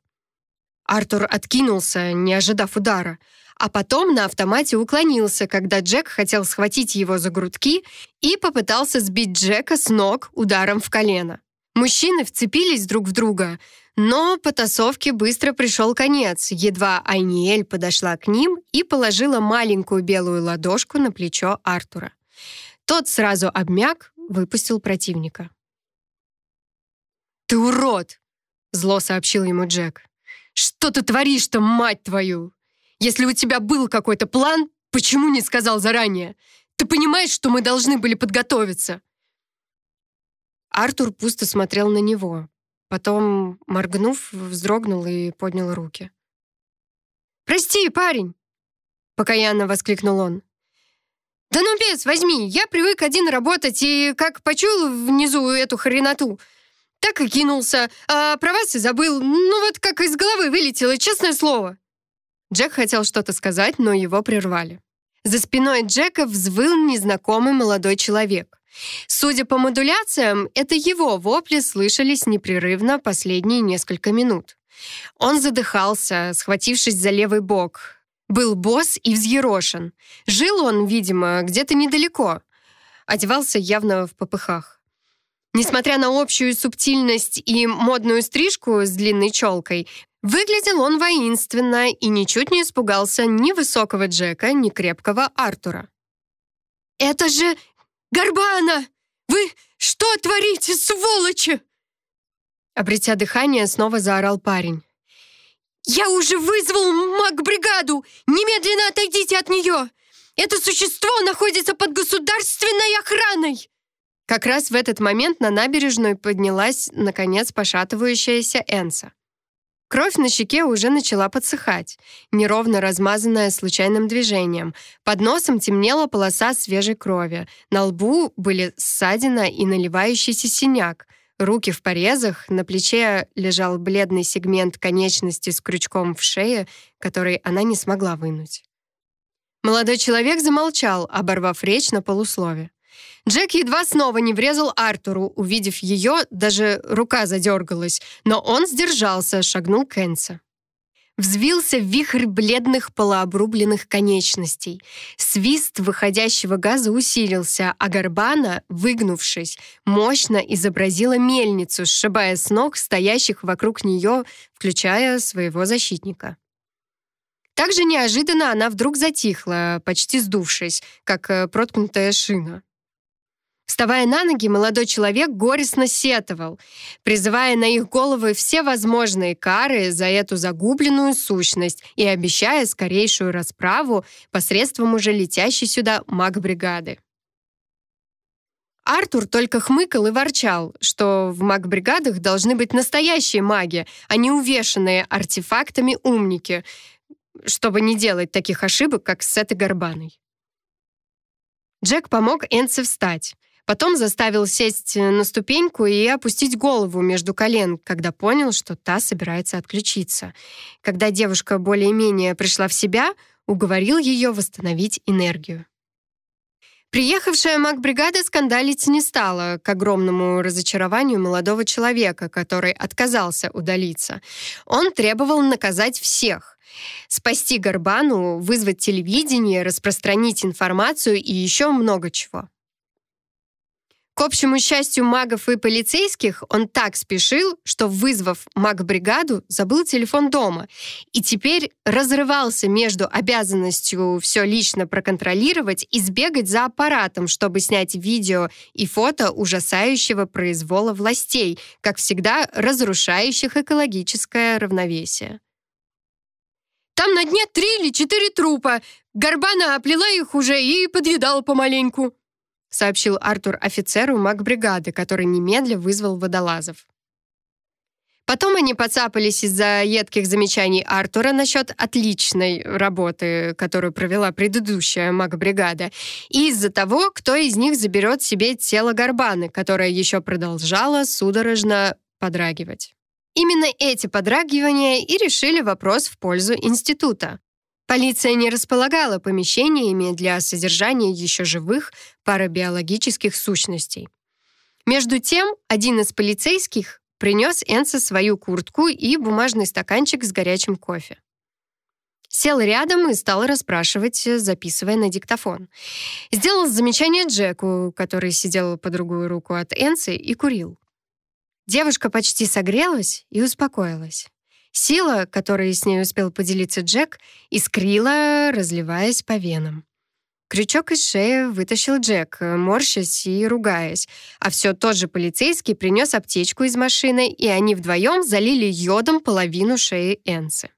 Артур откинулся, не ожидав удара, а потом на автомате уклонился, когда Джек хотел схватить его за грудки и попытался сбить Джека с ног ударом в колено. Мужчины вцепились друг в друга, но потасовке быстро пришел конец, едва Айниэль подошла к ним и положила маленькую белую ладошку на плечо Артура. Тот сразу обмяк, выпустил противника. «Ты урод!» — зло сообщил ему Джек. «Что ты творишь-то, мать твою? Если у тебя был какой-то план, почему не сказал заранее? Ты понимаешь, что мы должны были подготовиться?» Артур пусто смотрел на него. Потом, моргнув, вздрогнул и поднял руки. «Прости, парень!» — покаянно воскликнул он. «Да ну без, возьми, я привык один работать и как почуял внизу эту хреноту, так и кинулся, а про вас и забыл, ну вот как из головы вылетело, честное слово». Джек хотел что-то сказать, но его прервали. За спиной Джека взвыл незнакомый молодой человек. Судя по модуляциям, это его вопли слышались непрерывно последние несколько минут. Он задыхался, схватившись за левый бок, был босс и взъерошен. Жил он, видимо, где-то недалеко. Одевался явно в попыхах. Несмотря на общую субтильность и модную стрижку с длинной челкой, выглядел он воинственно и ничуть не испугался ни высокого Джека, ни крепкого Артура. «Это же Горбана! Вы Что творите, сволочи?» Обретя дыхание, снова заорал парень. «Я уже вызвал маг-бригаду! Немедленно отойдите от нее! Это существо находится под государственной охраной!» Как раз в этот момент на набережную поднялась, наконец, пошатывающаяся Энса. Кровь на щеке уже начала подсыхать, неровно размазанная случайным движением. Под носом темнела полоса свежей крови. На лбу были ссадина и наливающийся синяк. Руки в порезах, на плече лежал бледный сегмент конечности с крючком в шее, который она не смогла вынуть. Молодой человек замолчал, оборвав речь на полуслове. Джек едва снова не врезал Артуру. Увидев ее, даже рука задергалась, но он сдержался, шагнул к Энса. Взвился вихрь бледных полуобрубленных конечностей. Свист выходящего газа усилился, а Горбана, выгнувшись, мощно изобразила мельницу, сшибая с ног стоящих вокруг нее, включая своего защитника. Также неожиданно она вдруг затихла, почти сдувшись, как э, проткнутая шина. Вставая на ноги, молодой человек горестно сетовал, призывая на их головы все возможные кары за эту загубленную сущность и обещая скорейшую расправу посредством уже летящей сюда маг-бригады. Артур только хмыкал и ворчал, что в маг-бригадах должны быть настоящие маги, а не увешанные артефактами умники, чтобы не делать таких ошибок, как с этой горбаной. Джек помог Энце встать. Потом заставил сесть э, на ступеньку и опустить голову между колен, когда понял, что та собирается отключиться. Когда девушка более-менее пришла в себя, уговорил ее восстановить энергию. Приехавшая маг-бригада скандалить не стала, к огромному разочарованию молодого человека, который отказался удалиться. Он требовал наказать всех. Спасти Горбану, вызвать телевидение, распространить информацию и еще много чего. К общему счастью магов и полицейских, он так спешил, что, вызвав маг-бригаду, забыл телефон дома и теперь разрывался между обязанностью все лично проконтролировать и сбегать за аппаратом, чтобы снять видео и фото ужасающего произвола властей, как всегда разрушающих экологическое равновесие. «Там на дне три или четыре трупа. Горбана оплела их уже и подъедала помаленьку», сообщил Артур офицеру магбригады, который немедля вызвал водолазов. Потом они подцапались из-за едких замечаний Артура насчет отличной работы, которую провела предыдущая магбригада, и из-за того, кто из них заберет себе тело Горбаны, которое еще продолжало судорожно подрагивать. Именно эти подрагивания и решили вопрос в пользу института. Полиция не располагала помещениями для содержания еще живых парабиологических сущностей. Между тем, один из полицейских принес Энце свою куртку и бумажный стаканчик с горячим кофе. Сел рядом и стал расспрашивать, записывая на диктофон. Сделал замечание Джеку, который сидел по другую руку от Энцы и курил. Девушка почти согрелась и успокоилась. Сила, которой с ней успел поделиться Джек, искрила, разливаясь по венам. Крючок из шеи вытащил Джек, морщась и ругаясь, а все тот же полицейский принес аптечку из машины, и они вдвоем залили йодом половину шеи Энсы.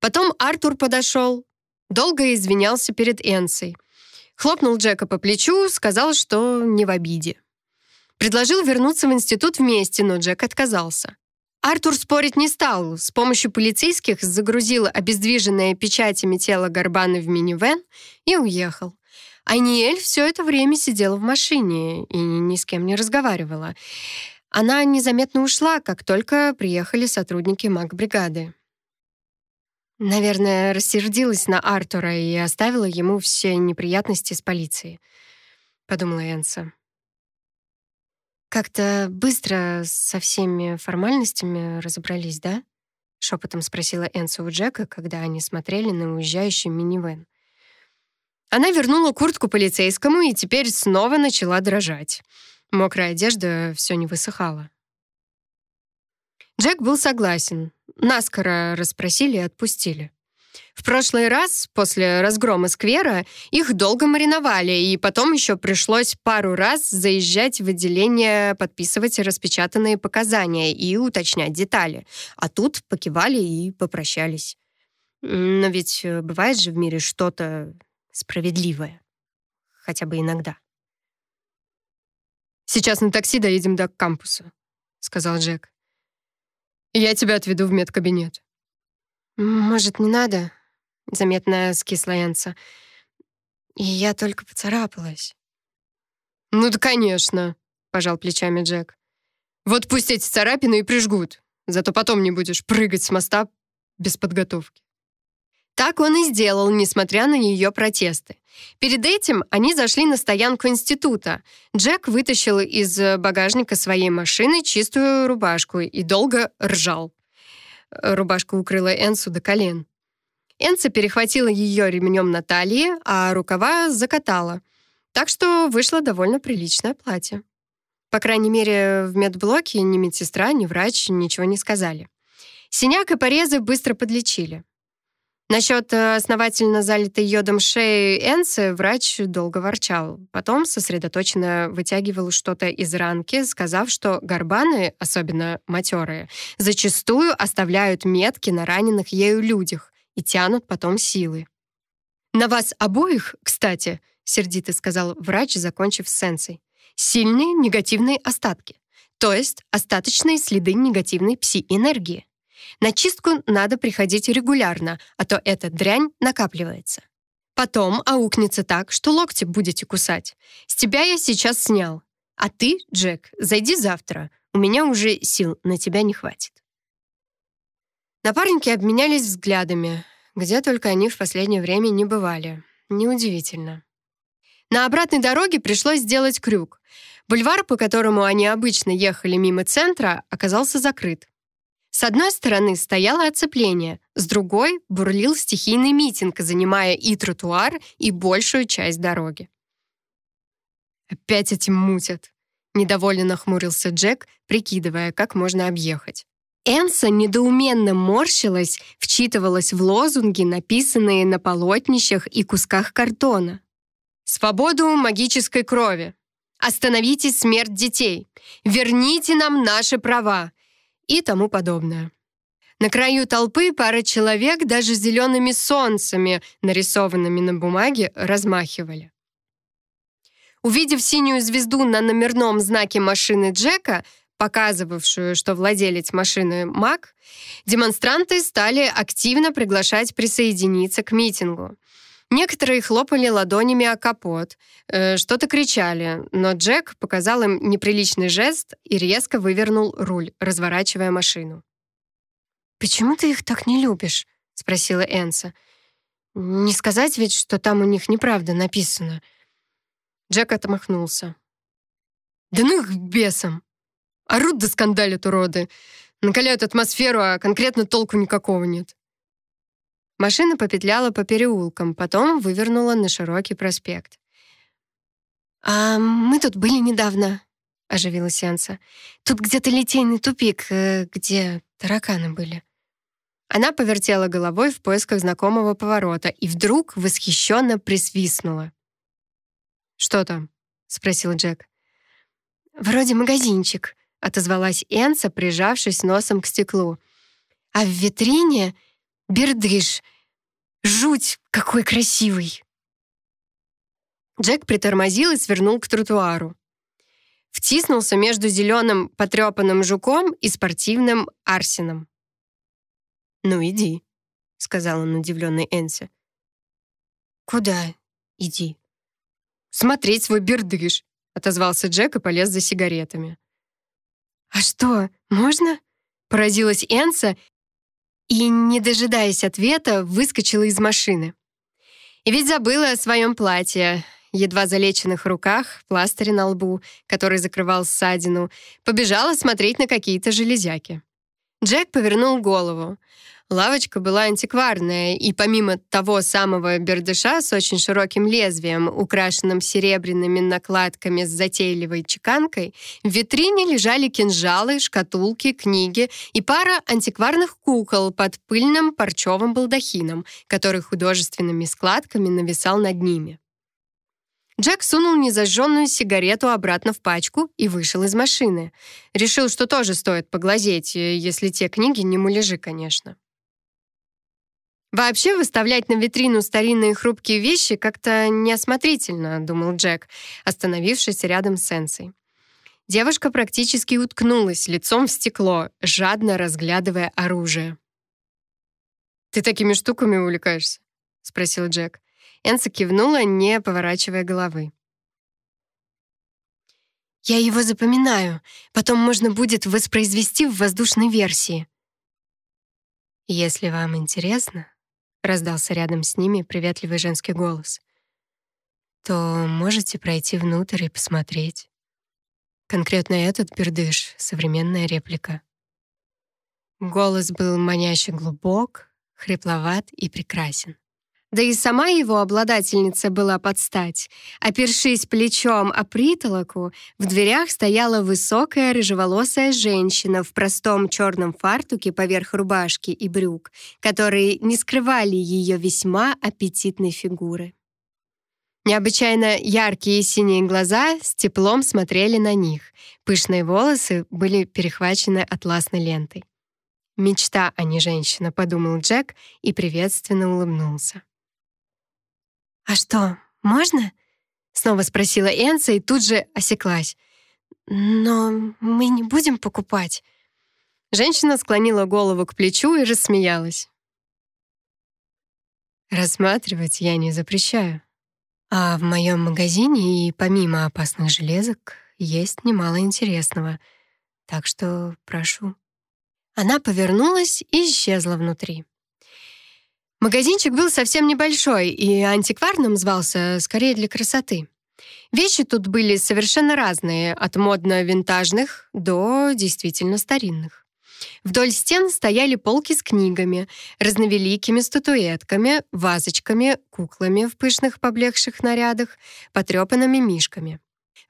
Потом Артур подошел, долго извинялся перед Энсой. Хлопнул Джека по плечу, сказал, что не в обиде. Предложил вернуться в институт вместе, но Джек отказался. Артур спорить не стал. С помощью полицейских загрузил обездвиженное печатями тело Горбаны в минивэн и уехал. Айниэль все это время сидела в машине и ни с кем не разговаривала. Она незаметно ушла, как только приехали сотрудники маг-бригады. Наверное, рассердилась на Артура и оставила ему все неприятности с полицией, подумала Энса. «Как-то быстро со всеми формальностями разобрались, да?» — шепотом спросила Энса у Джека, когда они смотрели на уезжающий минивэн. Она вернула куртку полицейскому и теперь снова начала дрожать. Мокрая одежда все не высыхала. Джек был согласен. Наскоро расспросили и отпустили. В прошлый раз, после разгрома сквера, их долго мариновали, и потом еще пришлось пару раз заезжать в отделение, подписывать распечатанные показания и уточнять детали. А тут покивали и попрощались. Но ведь э, бывает же в мире что-то справедливое. Хотя бы иногда. «Сейчас на такси доедем до кампуса», — сказал Джек. «Я тебя отведу в медкабинет». «Может, не надо?» — заметно скисла Энса. «И я только поцарапалась». «Ну да, конечно», — пожал плечами Джек. «Вот пусть эти царапины и прижгут, зато потом не будешь прыгать с моста без подготовки». Так он и сделал, несмотря на ее протесты. Перед этим они зашли на стоянку института. Джек вытащил из багажника своей машины чистую рубашку и долго ржал. Рубашка укрыла Энсу до колен. Энса перехватила ее ремнем на талии, а рукава закатала. Так что вышло довольно приличное платье. По крайней мере, в медблоке ни медсестра, ни врач ничего не сказали. Синяк и порезы быстро подлечили. Насчет э, основательно залитой йодом шеи Энсы врач долго ворчал. Потом сосредоточенно вытягивал что-то из ранки, сказав, что горбаны, особенно матерые, зачастую оставляют метки на раненых ею людях и тянут потом силы. «На вас обоих, кстати», — сердито сказал врач, закончив с сенсой, «сильные негативные остатки, то есть остаточные следы негативной пси-энергии. На чистку надо приходить регулярно, а то эта дрянь накапливается. Потом аукнется так, что локти будете кусать. С тебя я сейчас снял. А ты, Джек, зайди завтра. У меня уже сил на тебя не хватит. Напарники обменялись взглядами. Где только они в последнее время не бывали. Неудивительно. На обратной дороге пришлось сделать крюк. Бульвар, по которому они обычно ехали мимо центра, оказался закрыт. С одной стороны стояло оцепление, с другой бурлил стихийный митинг, занимая и тротуар, и большую часть дороги. «Опять этим мутят», — недовольно нахмурился Джек, прикидывая, как можно объехать. Энса недоуменно морщилась, вчитывалась в лозунги, написанные на полотнищах и кусках картона. «Свободу магической крови! Остановите смерть детей! Верните нам наши права! И тому подобное. На краю толпы пара человек даже зелеными солнцами, нарисованными на бумаге, размахивали. Увидев синюю звезду на номерном знаке машины Джека, показывавшую, что владелец машины Мак, демонстранты стали активно приглашать присоединиться к митингу. Некоторые хлопали ладонями о капот, э, что-то кричали, но Джек показал им неприличный жест и резко вывернул руль, разворачивая машину. «Почему ты их так не любишь?» — спросила Энса. «Не сказать ведь, что там у них неправда написано». Джек отмахнулся. «Да ну их бесом! Орут да скандалят уроды, накаляют атмосферу, а конкретно толку никакого нет». Машина попетляла по переулкам, потом вывернула на широкий проспект. «А мы тут были недавно», — оживилась Сенса. «Тут где-то литейный тупик, э, где тараканы были». Она повертела головой в поисках знакомого поворота и вдруг восхищенно присвистнула. «Что там?» — спросил Джек. «Вроде магазинчик», — отозвалась Энса, прижавшись носом к стеклу. «А в витрине бердыш Жуть, какой красивый!» Джек притормозил и свернул к тротуару. Втиснулся между зеленым потрепанным жуком и спортивным арсеном. «Ну, иди», — сказал он удивленной Энси. «Куда иди?» «Смотреть свой бердыш», — отозвался Джек и полез за сигаретами. «А что, можно?» — поразилась Энса и, не дожидаясь ответа, выскочила из машины. И ведь забыла о своем платье, едва залеченных руках, пластыре на лбу, который закрывал ссадину, побежала смотреть на какие-то железяки. Джек повернул голову. Лавочка была антикварная, и помимо того самого бердыша с очень широким лезвием, украшенным серебряными накладками с затейливой чеканкой, в витрине лежали кинжалы, шкатулки, книги и пара антикварных кукол под пыльным парчевым балдахином, который художественными складками нависал над ними. Джек сунул незажженную сигарету обратно в пачку и вышел из машины. Решил, что тоже стоит поглазеть, если те книги не муляжи, конечно. «Вообще выставлять на витрину старинные хрупкие вещи как-то неосмотрительно», — думал Джек, остановившись рядом с Сенсой. Девушка практически уткнулась лицом в стекло, жадно разглядывая оружие. «Ты такими штуками увлекаешься?» — спросил Джек. Энса кивнула, не поворачивая головы. «Я его запоминаю. Потом можно будет воспроизвести в воздушной версии». «Если вам интересно, раздался рядом с ними приветливый женский голос. То можете пройти внутрь и посмотреть. Конкретно этот бердыш — современная реплика. Голос был маняще глубок, хрипловат и прекрасен. Да и сама его обладательница была под стать. Опершись плечом о притолоку, в дверях стояла высокая рыжеволосая женщина в простом черном фартуке поверх рубашки и брюк, которые не скрывали ее весьма аппетитной фигуры. Необычайно яркие синие глаза с теплом смотрели на них. Пышные волосы были перехвачены атласной лентой. «Мечта, а не женщина», — подумал Джек и приветственно улыбнулся. «А что, можно?» — снова спросила Энса и тут же осеклась. «Но мы не будем покупать». Женщина склонила голову к плечу и рассмеялась. «Рассматривать я не запрещаю. А в моем магазине и помимо опасных железок есть немало интересного, так что прошу». Она повернулась и исчезла внутри. Магазинчик был совсем небольшой и антикварным звался скорее для красоты. Вещи тут были совершенно разные, от модно-винтажных до действительно старинных. Вдоль стен стояли полки с книгами, разновеликими статуэтками, вазочками, куклами в пышных поблекших нарядах, потрепанными мишками.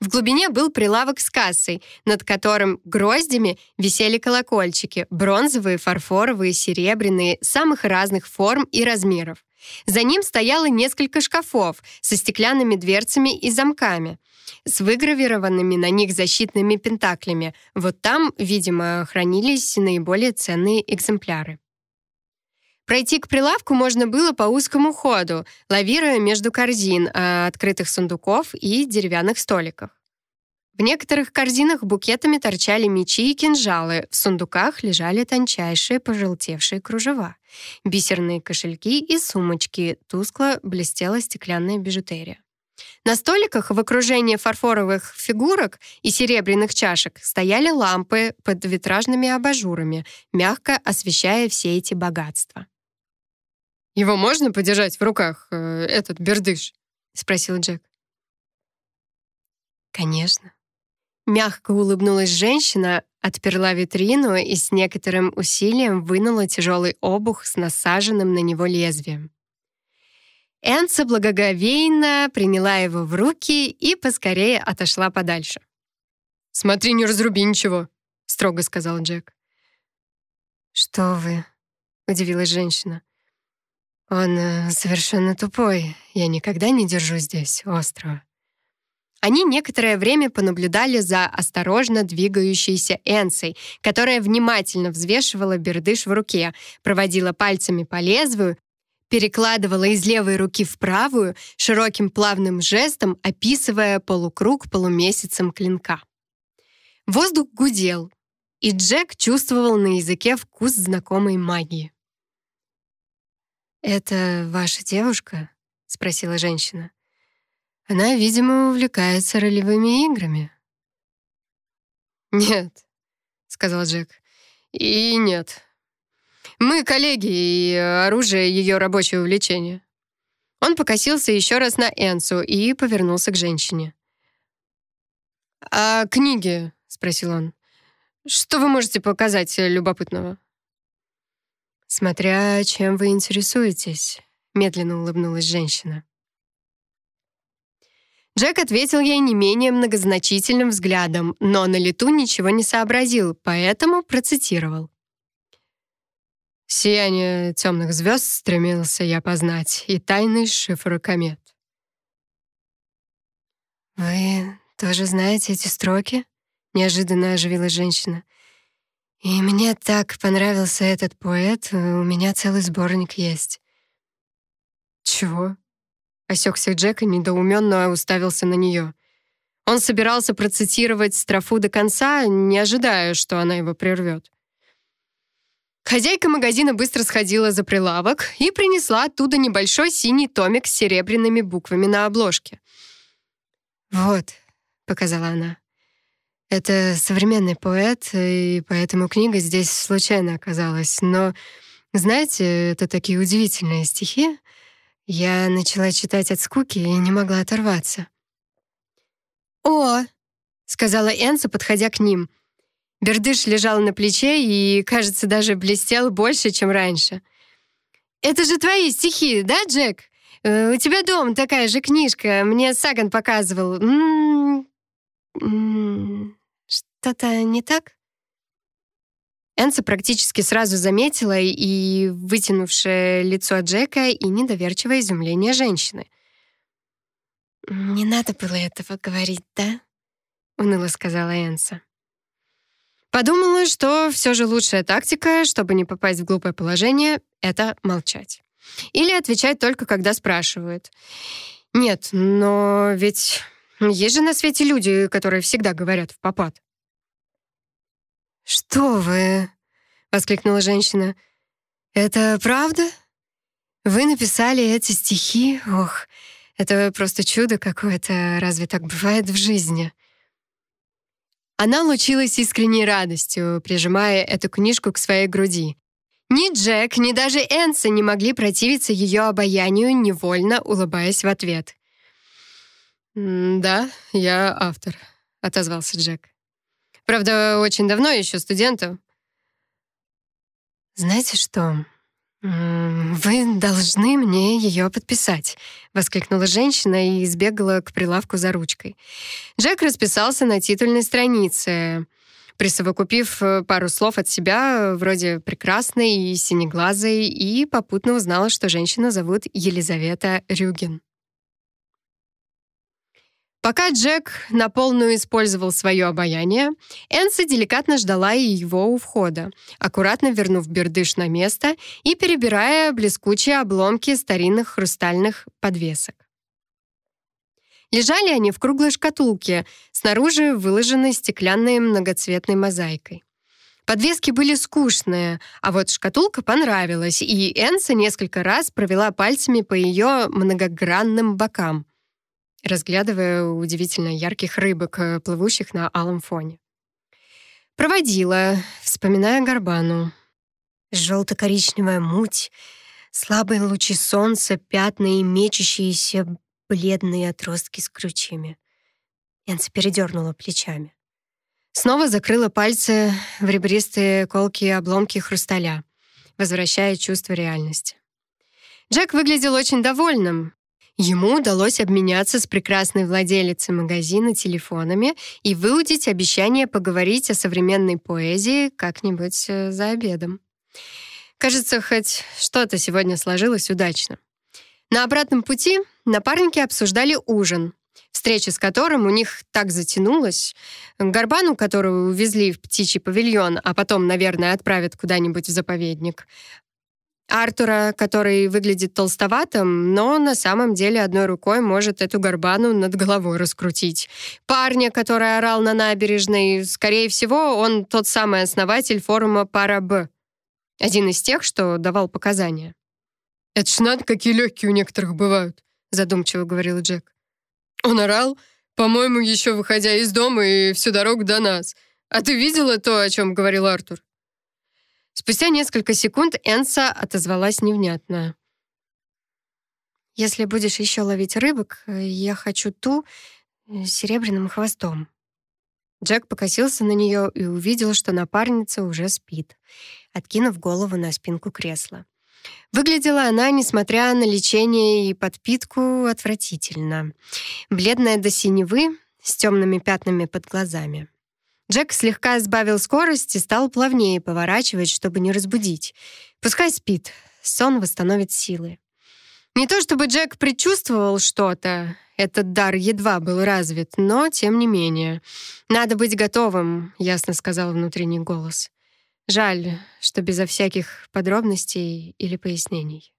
В глубине был прилавок с кассой, над которым гроздями висели колокольчики, бронзовые, фарфоровые, серебряные, самых разных форм и размеров. За ним стояло несколько шкафов со стеклянными дверцами и замками, с выгравированными на них защитными пентаклями. Вот там, видимо, хранились наиболее ценные экземпляры. Пройти к прилавку можно было по узкому ходу, лавируя между корзин, а, открытых сундуков и деревянных столиков. В некоторых корзинах букетами торчали мечи и кинжалы, в сундуках лежали тончайшие пожелтевшие кружева, бисерные кошельки и сумочки, тускло блестела стеклянная бижутерия. На столиках в окружении фарфоровых фигурок и серебряных чашек стояли лампы под витражными абажурами, мягко освещая все эти богатства. «Его можно подержать в руках, э, этот бердыш?» — спросил Джек. «Конечно». Мягко улыбнулась женщина, отперла витрину и с некоторым усилием вынула тяжелый обух с насаженным на него лезвием. Энца благоговейно приняла его в руки и поскорее отошла подальше. «Смотри, не разруби ничего», — строго сказал Джек. «Что вы?» — удивилась женщина. Он э, совершенно тупой. Я никогда не держу здесь острова. Они некоторое время понаблюдали за осторожно двигающейся Энсой, которая внимательно взвешивала бердыш в руке, проводила пальцами по лезвию, перекладывала из левой руки в правую, широким плавным жестом описывая полукруг полумесяцем клинка. Воздух гудел, и Джек чувствовал на языке вкус знакомой магии. «Это ваша девушка?» — спросила женщина. «Она, видимо, увлекается ролевыми играми». «Нет», — сказал Джек. «И нет. Мы коллеги, и оружие — ее рабочее увлечение». Он покосился еще раз на Энсу и повернулся к женщине. «А книги?» — спросил он. «Что вы можете показать любопытного?» «Смотря чем вы интересуетесь», — медленно улыбнулась женщина. Джек ответил ей не менее многозначительным взглядом, но на лету ничего не сообразил, поэтому процитировал. «Сияние темных звезд стремился я познать, и тайный шифр комет». «Вы тоже знаете эти строки?» — неожиданно оживилась женщина. «И мне так понравился этот поэт, у меня целый сборник есть». «Чего?» Осекся Джек и недоуменно уставился на нее. Он собирался процитировать строфу до конца, не ожидая, что она его прервет. Хозяйка магазина быстро сходила за прилавок и принесла оттуда небольшой синий томик с серебряными буквами на обложке. «Вот», — показала она, — «это современный поэт, и поэтому книга здесь случайно оказалась. Но, знаете, это такие удивительные стихи. Я начала читать от скуки и не могла оторваться. «О!» — сказала Энса, подходя к ним. Бердыш лежал на плече и, кажется, даже блестел больше, чем раньше. «Это же твои стихи, да, Джек? Э, у тебя дома такая же книжка, мне Саган показывал. М -м -м, Что-то не так?» Энса практически сразу заметила и вытянувшее лицо Джека, и недоверчивое изумление женщины. «Не надо было этого говорить, да?» — уныло сказала Энса. Подумала, что все же лучшая тактика, чтобы не попасть в глупое положение, это молчать. Или отвечать только, когда спрашивают. Нет, но ведь есть же на свете люди, которые всегда говорят в попад. «Что вы?» — воскликнула женщина. «Это правда? Вы написали эти стихи? Ох, это просто чудо какое-то. Разве так бывает в жизни?» Она лучилась искренней радостью, прижимая эту книжку к своей груди. Ни Джек, ни даже Энса не могли противиться ее обаянию, невольно улыбаясь в ответ. «Да, я автор», — отозвался Джек. Правда, очень давно еще студентом. «Знаете что? Вы должны мне ее подписать», — воскликнула женщина и избегала к прилавку за ручкой. Джек расписался на титульной странице, присовокупив э, пару слов от себя, вроде «прекрасной» и «синеглазой», и попутно узнала, что женщину зовут Елизавета Рюгин. Пока Джек на полную использовал свое обаяние, Энса деликатно ждала его у входа, аккуратно вернув бердыш на место и перебирая блескучие обломки старинных хрустальных подвесок. Лежали они в круглой шкатулке, снаружи выложенной стеклянной многоцветной мозаикой. Подвески были скучные, а вот шкатулка понравилась, и Энса несколько раз провела пальцами по ее многогранным бокам — разглядывая удивительно ярких рыбок, э, плывущих на алом фоне. Проводила, вспоминая Горбану. Желто-коричневая муть, слабые лучи солнца, пятна и мечущиеся бледные отростки с крючьями. Янца передернула плечами. Снова закрыла пальцы в ребристые колкие обломки хрусталя, возвращая чувство реальности. Джек выглядел очень довольным, Ему удалось обменяться с прекрасной владелицей магазина телефонами и выудить обещание поговорить о современной поэзии как-нибудь э, за обедом. Кажется, хоть что-то сегодня сложилось удачно. На обратном пути напарники обсуждали ужин, встреча с которым у них так затянулась. Горбану, которую увезли в птичий павильон, а потом, наверное, отправят куда-нибудь в заповедник, Артура, который выглядит толстоватым, но на самом деле одной рукой может эту горбану над головой раскрутить. Парня, который орал на набережной, скорее всего, он тот самый основатель форума «Пара-Б». Один из тех, что давал показания. «Это ж надо, какие легкие у некоторых бывают», задумчиво говорил Джек. «Он орал, по-моему, еще выходя из дома и всю дорогу до нас. А ты видела то, о чем говорил Артур?» Спустя несколько секунд Энса отозвалась невнятно. «Если будешь еще ловить рыбок, я хочу ту э, с серебряным хвостом». Джек покосился на нее и увидел, что напарница уже спит. откинув голову на спинку кресла. Выглядела она, несмотря на лечение и подпитку, отвратительно. Бледная до синевы, с темными пятнами под глазами. Джек слегка сбавил скорость и стал плавнее поворачивать, чтобы не разбудить. Пускай спит, сон восстановит силы. Не то чтобы Джек предчувствовал что-то, этот дар едва был развит, но тем не менее. «Надо быть готовым», — ясно сказал внутренний голос. Жаль, что безо всяких подробностей или пояснений.